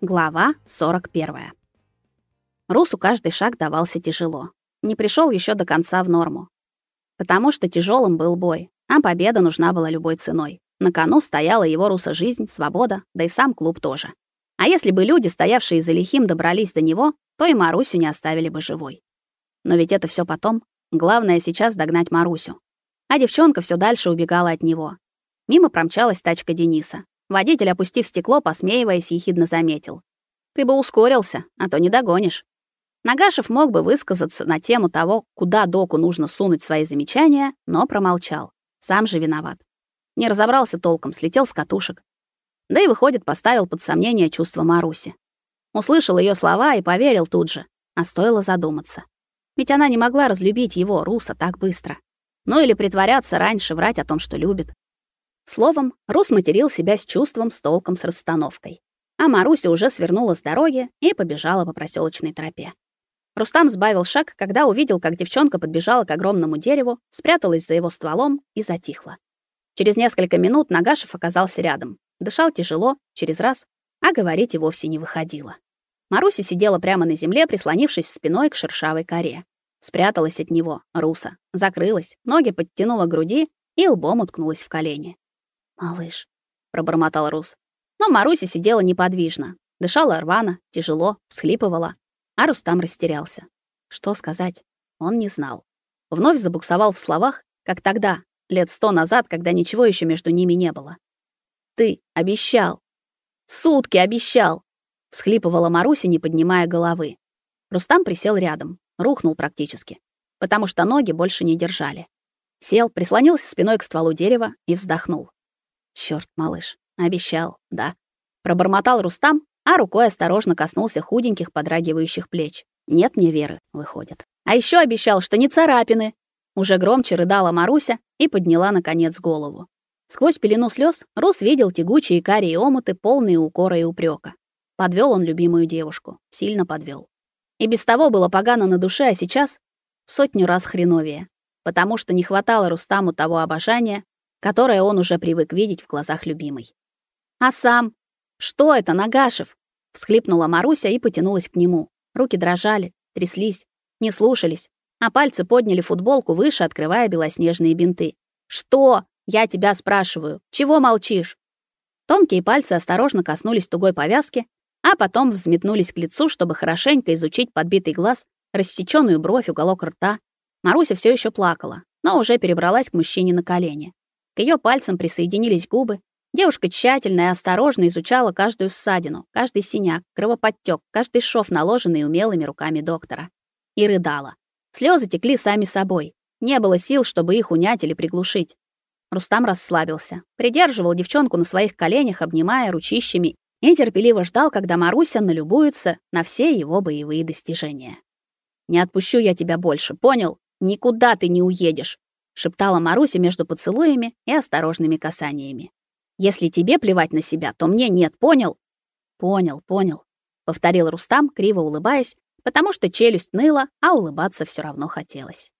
Глава 41. Русу каждый шаг давался тяжело. Не пришел еще до конца в норму. Потому что тяжелым был бой, а победа нужна была любой ценой. На кону стояла его руса жизнь, свобода, да и сам клуб тоже. А если бы люди, стоявшие за лихим, добрались до него, то и Марусю не оставили бы живой. Но ведь это все потом. Главное сейчас догнать Марусю. А девчонка все дальше убегала от него. Мимо промчалась тачка Дениса. Водитель, опустив стекло, посмеиваясь, ехидно заметил: "Ты бы ускорился, а то не догонишь". Нагашев мог бы высказаться на тему того, куда доку нужно сунуть свои замечания, но промолчал. Сам же виноват. Не разобрался толком, слетел с катушек. Да и выходит, поставил под сомнение чувства Маруси. Услышал ее слова и поверил тут же, а стоило задуматься. Ведь она не могла разлюбить его, Руса, так быстро. Ну или притворяться раньше, врать о том, что любит. Словом, Рус материл себя с чувством, с толком, с расстановкой. А Маруся уже свернула с дороги и побежала по проселочной тропе. Рустам сбавил шаг, когда увидел, как девчонка подбежала к огромному дереву, спряталась за его стволом и затихла. Через несколько минут Нагашев оказался рядом. Дышал тяжело, через раз, а говорить и вовсе не выходило. Маруся сидела прямо на земле, прислонившись спиной к шершавой коре. Спряталась от него, Руса, закрылась, ноги подтянула к груди и лбом уткнулась в колени. «Малыш», — пробормотал Рус. Но Маруся сидела неподвижно, дышала рвано, тяжело, всхлипывала. А Рустам растерялся. Что сказать? Он не знал. Вновь забуксовал в словах, как тогда, лет сто назад, когда ничего еще между ними не было. «Ты обещал! Сутки обещал!» — всхлипывала Маруся, не поднимая головы. Рустам присел рядом, рухнул практически, потому что ноги больше не держали. Сел, прислонился спиной к стволу дерева и вздохнул. Черт, малыш, обещал, да. Пробормотал Рустам, а рукой осторожно коснулся худеньких подрагивающих плеч. Нет мне веры, выходит. А еще обещал, что не царапины. Уже громче рыдала Маруся и подняла наконец голову. Сквозь пелену слез Рус видел тягучие карие омуты, полные укора и упрека. Подвел он любимую девушку, сильно подвел. И без того было погано на душе, а сейчас в сотню раз хреновее, потому что не хватало Рустаму того обожания, которое он уже привык видеть в глазах любимой. А сам? Что это, Нагашев? всхлипнула Маруся и потянулась к нему. Руки дрожали, тряслись, не слушались, а пальцы подняли футболку выше, открывая белоснежные бинты. Что? Я тебя спрашиваю. Чего молчишь? Тонкие пальцы осторожно коснулись тугой повязки, а потом взметнулись к лицу, чтобы хорошенько изучить подбитый глаз, рассечённую бровь, уголок рта. Маруся все еще плакала, но уже перебралась к мужчине на колени. К ее пальцам присоединились губы. Девушка тщательно и осторожно изучала каждую ссадину, каждый синяк, кровоподтек, каждый шов, наложенный умелыми руками доктора. И рыдала. Слезы текли сами собой. Не было сил, чтобы их унять или приглушить. Рустам расслабился, придерживал девчонку на своих коленях, обнимая ручищами, и терпеливо ждал, когда Маруся налюбуется на все его боевые достижения. «Не отпущу я тебя больше, понял? Никуда ты не уедешь шептала Маруся между поцелуями и осторожными касаниями. Если тебе плевать на себя, то мне нет, понял? Понял, понял, повторил Рустам, криво улыбаясь, потому что челюсть ныла, а улыбаться все равно хотелось.